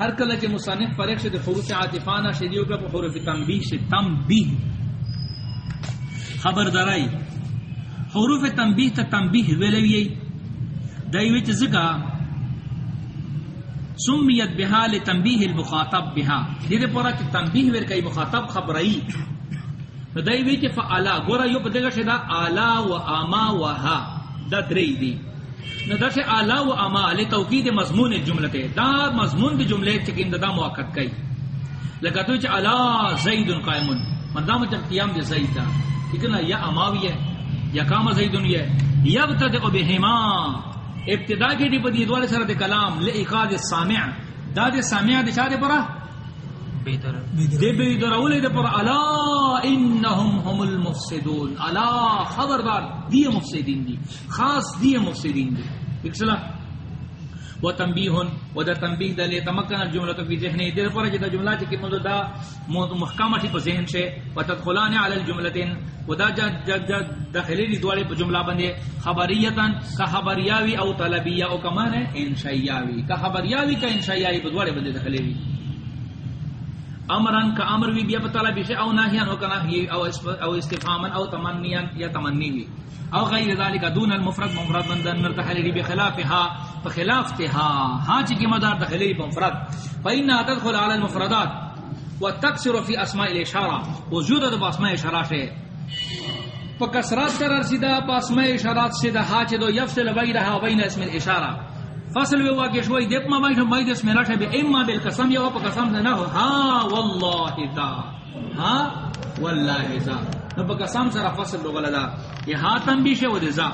ہر کل کے مصنف فرق سے حروف عاطفانہ شریعوں کا حروف تنبیہ سے تنبیہ۔ خبردارائی۔ حروف تنبیہ تا تنبیہ ویلوی دایوچ زکا۔ سمیت بها لتنبیہ المخاطب بها دیدے پورا کہ تنبیہ ور کئی مخاطب خبرائی۔ دایوچ فعلا گورا یو بدگا شدا اعلی و اما و ها دا دری دی۔ نہ دش اعلی و اما علی توکید مضمون الجملہ تے دا مضمون دی جملے چکین دا موقت کئی۔ لگا تو چ اعلی زید قائم مدام جب قیام دے زید دا۔ ٹھیک یا اماوی ہے، یا کام زیدن یہ۔ یبتدع بہما ابتدا کی دی بدی دوالے سر دے کلام لئقاد السامع دا دے سامع دے چاہ دے پرا دے بے در دے پرا الا انہم هم المفسدون۔ الا خبردار دی مفسدین دی۔ خاص دی مفسدین دی۔ ایک و تنبیہ، و دا تنبیہ دا لے تمکن الجملہ فی ذہنی۔ دیر پر جدا جملہ چکی مدد دا محکامہ تی پر ذہن سے و تدخلان علی الجملتین۔ و دا داخلی دی دوالے پر جملہ بندے۔ خبریتا کا خبریاوی او طلبیہ او کمان ہے؟ انشایاوی کا خبریاوی کا انشایاوی پر دوالے بندے داخلی دی۔ امرن کا امر بھی بیا پتہ لبی سے او ناہیان او کناہی او اس او استفهاما او تمنیان یا تمنی بھی۔ او غیر ذلك دون المفرد، مفرد من دن مرتحل بخلافها فخلافتها ہاں چی کی مدار دخلی بمفرد فإنها تدخل على المفردات وتكسر في اسماء الاشاره وجود د اسماء اشاره سے فکسرات تر رسیدہ اسماء اشارات سے دا ہا چ دو یفصل بینها وبین اسم الاشاره فصل وہ کہ شوی دیپ ما مائی مائی دس میرا ہے اما بالقسم یا په قسم نہ ہو۔ ہاں والله تا ہاں والله ذا نو په قسم سره فصل لو غلدا یہ ہاں تنبیہ ہے وہ ذا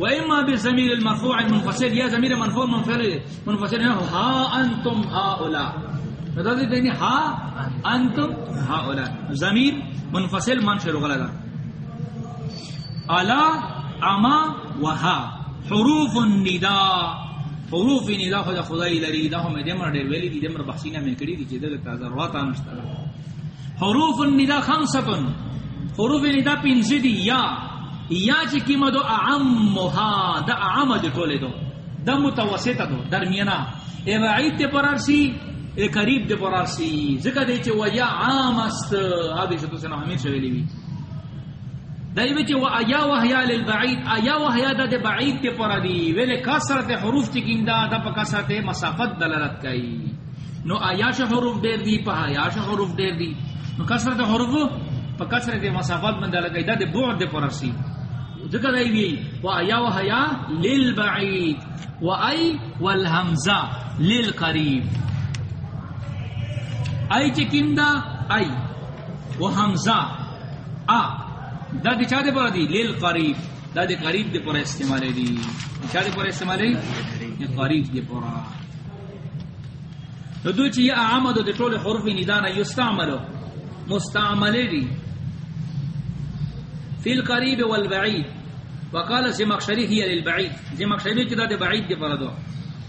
و اما بالضمير المرفوع المنفصل، یا ضمیر مرفوع منفصل منفصل ہے ہاں انتم هؤلاء مطلب دینی ہاں انتم هؤلاء ضمیر منفصل من منشر غلدا الا، اما وها حروف النداء۔ حروف ان ندا خدا خدای لري، دا هم دمر ډیر ویلي دي دمر بحثینه مې کړی دي، چې د ضرورت انشته حروف الندا خمسه حروف ندا پنځه دي، یا. یا چې کیمه دو، اعمها. دا اعم د ټوله دو. د متوسطه دو درمیانا ای بعید ته پرارسی ای قریب ته پرارسی ځکه دی چې و یا عام است هغه څه تاسو نه همیر شویلی وی دای وچ و ایا و حیا للبعید ایا و حیا د بعید ته پر دی. ویل کثرت حروف چکیندا د په کثرت مسافت دلالت کوي. نو ایا ش حروف ډیر دی، په ایا ش حروف ډیر دی. نو کثرت حروف په کثرت مسافت باندې دلالت کوي. د بعد د پر سی ذکر دی وی و ایا و حیا للبعید. و ای والهمزه للقریب. ای چکیندا ای. و حمزه ا. دا دی چا دے پر دی؟ لیل قریب. دا دی قریب دے پر استعمال دی چا دے پر استعمال دی یہ قریب دے پر نو دو چی یہ اعمد دے طول حرف ندانا یستعملو. مستعمل دی فی القریب والبعید. وقال زمخشری ہی للبعید. زمخشری چی دا دے بعید دے پر دو.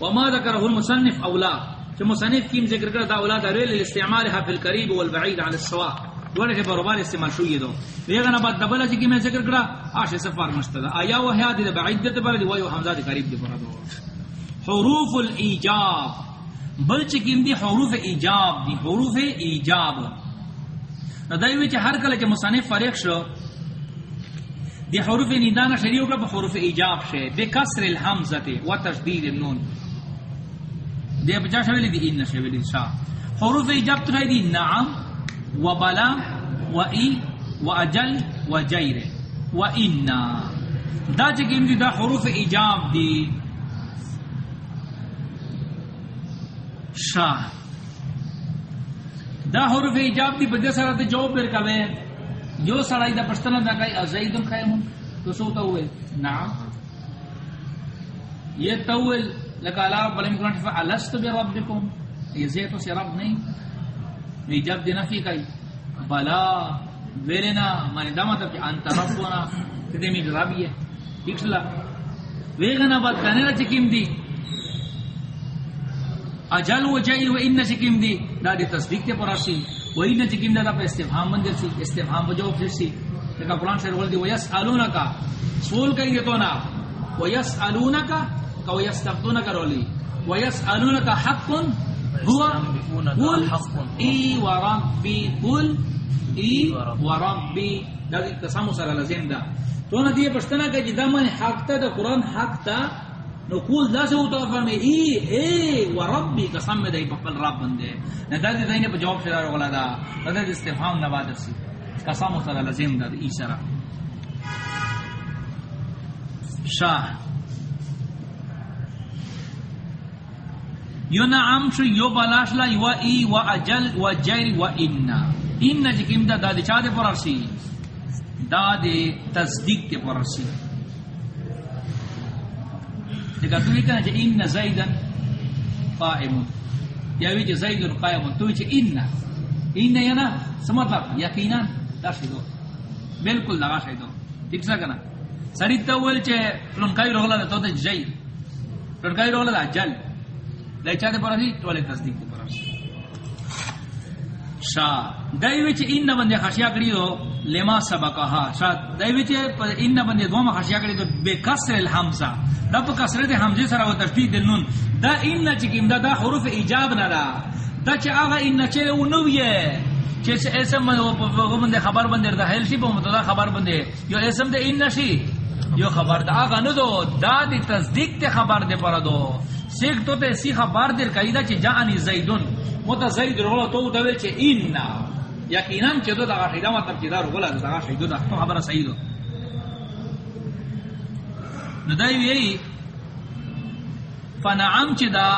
وما ذکرہ المصنف اولا. چی مصنف کیم ذکر کر دا اولا دا ریل الاستعمالها فی القریب والبعید عن السواق. دوڑے کے بروبار استعمال شوئی دو. ویغنا بعد دبل اجی کی میں ذکر کرا، آش سفار مشتدا آیا وہ ہے دی بعید دے پر دی وہ حمزہ دی قریب دی پر دو. حروف الایجاب. بل چکیم دی حروف ایجاب دی، حروف ایجاب. ندائی وچ ہر کله چې مصنف فریق شو، دی حروف ندانہ شریعو کا حروف ایجاب شے. بکسر الحمزه و تشدید النون. دی بجا شویلی دی ان شویلی شا. حروف ایجاب تو دی نعم و بلا و ای و اجل و جیر و انا دا چکیم دی؟ دا حروف ایجاب دی. شاہ دا حروف ایجاب دی بدے سارا تے جو پر کوے جو سڑائی دا پشتنا دا کئی ازیدن خیمون تو سو تو ہوئے نعم یہ تول لکا اللہ رب العالمین قرآن شفا علست بی ربکم یہ زیتو سے رب نہیں ایجاب دی نفی کئی؟ بلا ویلنا مانی دا مطلب کہ انت ربنا تدے می ربی ہے ٹھیک سلا۔ ویغنا بات بعد کنینا چکیم دی؟ اجل و جائل و ان چکیم دی؟ دا دی تصدیق تے پراسی و ان چکیم دا دا پہ استفہام مندر سی استفہام بجاو پھر سی لکا قرآن شہر ولدی و یسالونکا سول کہیں گے تو نا۔ و یسالونکا کا و یستفتونکا رولی۔ و یسالونکا حق هو قل اي وربي قل اي وربي. دا قسم سره لازم ده. تو نه دی پښتنه کې چې دا من حق ته؟ د قران حق ته؟ نو قول دا څه وته فرمي اي اي وربي قسم دې په خپل رب باندې. نه دا دې نه په جواب سره راغلا دا دا د استفهام نه بعد سي قسم سره لازم ده ای سره. شاه یو نعم شو، یو بلاش لا، یو ای و اجل و جیر و انا. ان جکیم جی دا دا دی چا دے پرارسی دا دے تصدیق دے پرارسی دیکھا، تو یہ کہنا جی چا ان زیدن قائم یا وی چا زیدن قائم تو چا ان ان یا نا سمطلب یقینا، دا شدو بالکل دا شدو ٹھیک سا کنا سریت تا اول چا پلنکائی روغلا دا تو تا جیر پلنکائی روغلا دا جل. لیچا دے پراسی ٹولے تصدیق دے پراسی شا دایوی چ ان بندے خشیا کری دو لما سبقها شا دایوی چ ان بندے دوما خشیا کری دو بے کسر الحمزہ دا په کسر دے حمزے سره و تشدید النون دا ان چ کیم دا, دا حروف ایجاب نہ دا دا چ اغا ان چ او نو یہ چ اسم بندے خبر بندے دا ہیل سی په متدا خبر بندے یو اسم دے ان شی یو خبر دا اغا نو دو دا دی تصدیق تے خبر دے پر دو سیک تو تے سی خبر دے قاعدہ چ جانی زیدن مت زید رغلا تو دا ویل چ ان یقینا چ دو دا قاعدہ مطلب چ دا رغلا دا قاعدہ دا خبر صحیح دو نو دا یی فنعم چ دا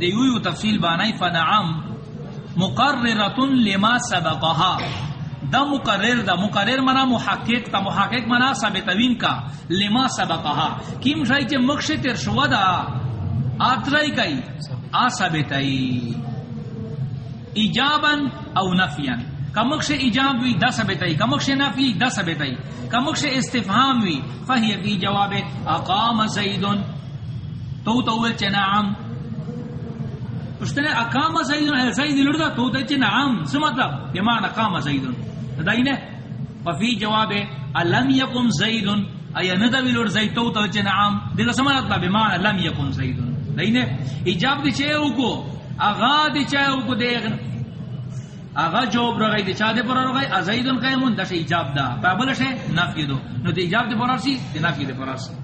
دیو تفصیل بانای فنعم مقررۃ لما سبقها دا مقرر دا مقرر منا محقق تا محقق منا ثابتوین کا لما سبقها کیم شای چ مخش تر شو دا اترائی کئی آ ثابتائی۔ ایجابا او نفیا۔ کمکش ایجاب وی، دا ثابتائی۔ کمکش نفی، دا ثابتائی۔ کمکش استفهام وی، فہی فی جواب اقام زید تو تو چ نعم۔ اشتنے اقام زید زید لڑدا تو تے چ نعم۔ س مطلب؟ بمعنى قام زید داینے ففی جواب الم یکم زید ایا ندوی لڑ زید، تو تو چ نعم۔ دیگه سمات بمعنى لم یکم زید داینے ایجاب دی چے کو اغا دی چے کو دے اغا جواب رغی دی چا دے پر رغی ازیدن قیمون دش ایجاب دا بابل شے نفی دو نو دی ایجاب دی پر سی دی نفی دی پر سی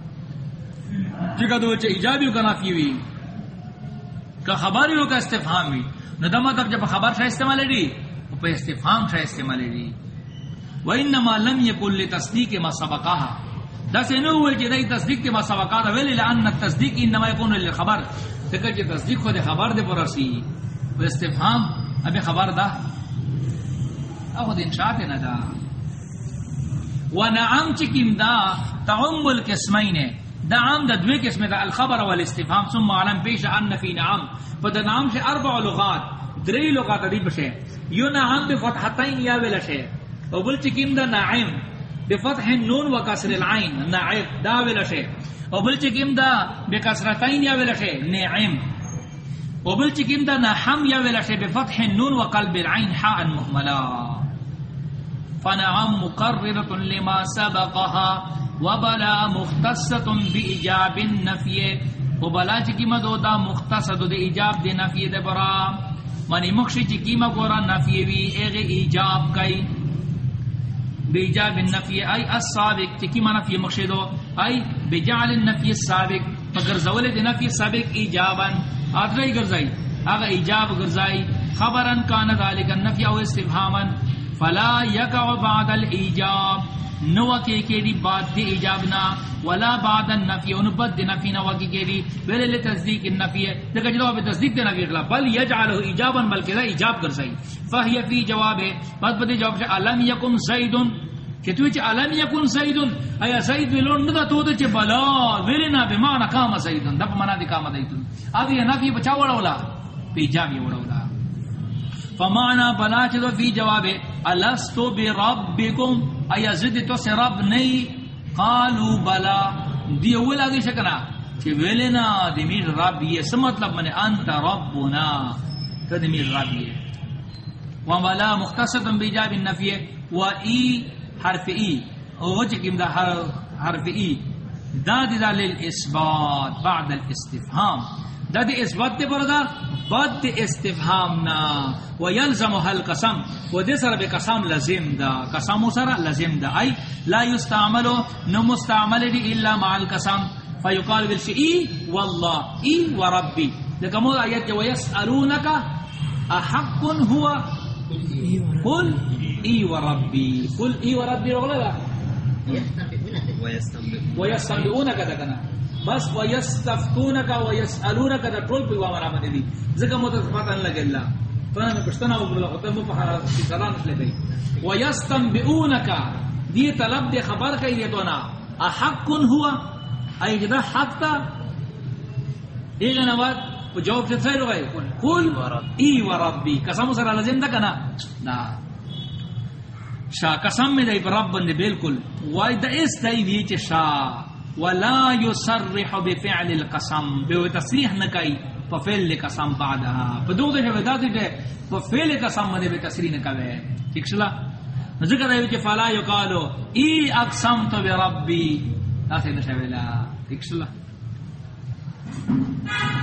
چکا دو چے ایجابی کا نفی وی کا خبریو کا استفهام وی نو دا مطلب جب خبر شے استعمال دی او پہ استفهام شے استعمال دی و انما لم يكن لتصديق ما سبقها دا سے نو ہوئے کہ دای تصدیق کے ما سبقات ویل لان التصدیق انما يكون للخبر تکہ کہ تصدیق خود خبر دے پر سی و استفهام ابھی خبر دا او دین شاعت نہ دا ونعم چکم دا تعم القسمین دا عام دا دوی قسم دا الخبر والاستفهام ثم علم پیش ان فی نعم فدا نعم سے اربع لغات دری لغات دی بشے یو نعم بفتحتین یا ولا شے او بل چکم دا نعم بفتح النون وکسر العين نعم دا ولا شے او بل چکم دا بکسرتین یا ولا شے نعم او بل چکم دا نحم یا ولا شے بفتح النون وقلب العين حاء مهملا. فنعم مقررة لما سبقها وبلا مختصة بإجاب النفي وبلا چکی مدو دا مختصد دے ایجاب دے نفی دے برا. منی مخشی چکی مگورا نفی وی اغ ایجاب کئی. بے ایجاب النفی ای السابق چکی معنی فی مخشی ای بجعل النفی السابق فگر زول دی نفی السابق ایجابا. آدرائی گرزائی اغا ایجاب گرزائی خبرن کان ذالک النفی او استفحاما فلا یکع بعد الایجاب. نو کے کے دی بعد دی ایجابنا ولا بعد النفی ان بد دی نفی نو کے کے دی بل ل تصدیق النفی ہے۔ دیکھ جو اب تصدیق دینا کہ بل یجعله ایجابا، بلکہ دا ایجاب کر سہی فہی فی جواب ہے بس بدی جواب سے علم یکم زید کہ تو چ علم یکن زید ایا زید ولون ندا تو چ بلا ورنا بمعنى قام زید دب منا دی قام دیتن اب یہ نفی بچاوڑا ولا ایجاب یہ وڑا فمانا بلا چدو فی جواب ہے الستو بربکم ایا زد تو سے رب نہیں قالو بلا. دی اول آگے شکنا کہ ویلنا دی میر رب یہ، سم مطلب من انت ربنا. تو دی میر رب یہ. وملا مختصتا بیجاب النفی. و ای حرف ای او چکم دا حرف ای دا دی دا للاسبات بعد الاستفهام دا دی اثبات دے بردا بد استفهام نا۔ ويلزم هل قسم۔ و دے سر بے قسم لازم دا۔ قسم سر لازم دا۔ ای، لا يستعمل نو مستعمل دی الا مع القسم۔ فیقال فيقال بالشيء والله اي وربي لكم آیت ويسالونك احق هو؟ قل اي وربي قل اي وربي ولا ويستنبئونك دا۔ کنا بس ويستفتونك ويسالونك دا ټول په وامر باندې دي ځکه مو ته پته نه لګی الله ته نه پښتنه وګړه او ته مو په حالات کې سلام لګی. ويستنبئونك دي طلب دي خبر کوي ته نه احق هو؟ اي جی دا حق تا؟ ایغه نوات په جواب څه ځای راغی قل اي وربي قسم سره لازم ده کنه؟ نا شا قسم میں دای رب بندے بالکل. وای دا اس دای وی چ شا. ولا يصرح بفعل القسم بو تصریح نہ کای فعل القسم بعدها بدو دے ودا دے فعل القسم میں بے تصریح نہ کاوے ٹھیک چلا ذکر ہے کہ فلا یقالو ای اقسمت بربی۔ اسے نہ شویلا ٹھیک چلا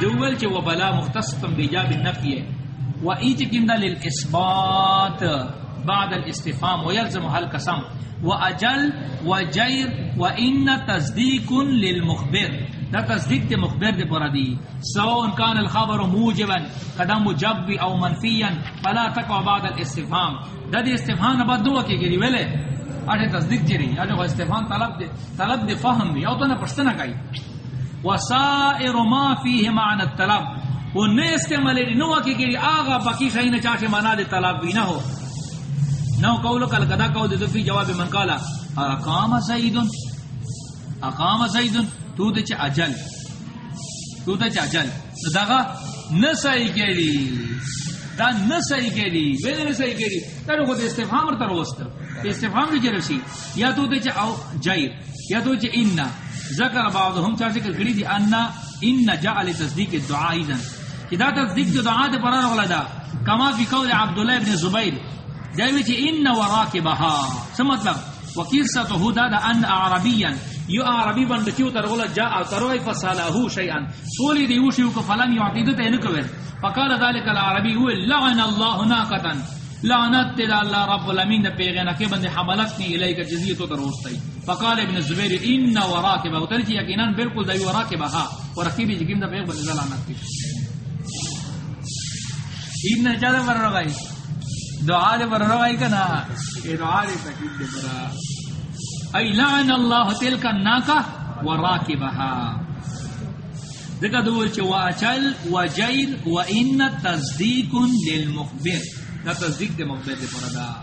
دول چ وبلا مختص بجاب النفی۔ و ایت کندا للاثبات بعد الاستفهام ويلزم هل قسم. واجل وجير وان تصديق للمخبر. دا تصدیق دے مخبر دے پورا دی سواء كان الخبر موجبا، قدم مجب او منفيا، فلا تقع بعد الاستفهام. دا دی استفهام بعد دو کی گری ویلے. اٹھے تصدیق جی جری اٹھے استفهام طلب دے طلب دے فهم دی او تو نہ پرشتنا کئی. وسائر ما فيه معنى الطلب. وہ نے استعمال نو کی گری. آغا باقی شئی نہ چاہے معنی دے طلب بھی نہ ہو. نو قولو کل کدا قول دے فی جواب من قالا اقام زید اقام زید تو دے چ اجل۔ تو دے چ اجل۔ داغا نسائی گری دا نسائی گری وے نسائی گری تر کو استفہام تر وست استفہام دی رسی یا تو دے چ او جایر یا تو چ ان۔ ذکر بعضهم چا ذکر کری دی، ان ان جعل تصدیق الدعاء اذن کدا تصدیق دعاء دے پرا ولا دا، کما فی قول عبداللہ ابن زبیر جاوی چی ان وراکبها سا مطلب وقصته دا دا ان عربیا. یو عربی بند کیو ترغلا جاء تروی فسالہو شیئن سولی دیو شیو کو فلم یعطیدت اینکویر فقال ذلك العربی هو لعن الله ناقتا لعنت تلا اللہ رب العالمین دا پیغینا کے بند حملتنی الیک جزیتو تروستی فقال ابن زبیر، ان وراکبها ترچی یقینا بالکل دا وراکبها ورقیبی جگیم دا پیغ بند لعنت کی. ابن چاہتا پر دعا دے پر روائی کنا؟ اے دعا دے تکیب دے پر۔ ای لعن اللہ تلک الناکہ وراکبها ذکر دول چه واچل وجیر و ان تصدیق للمخبر۔ دا تصدیق دے مخبر دے پر دا۔